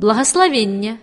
благословення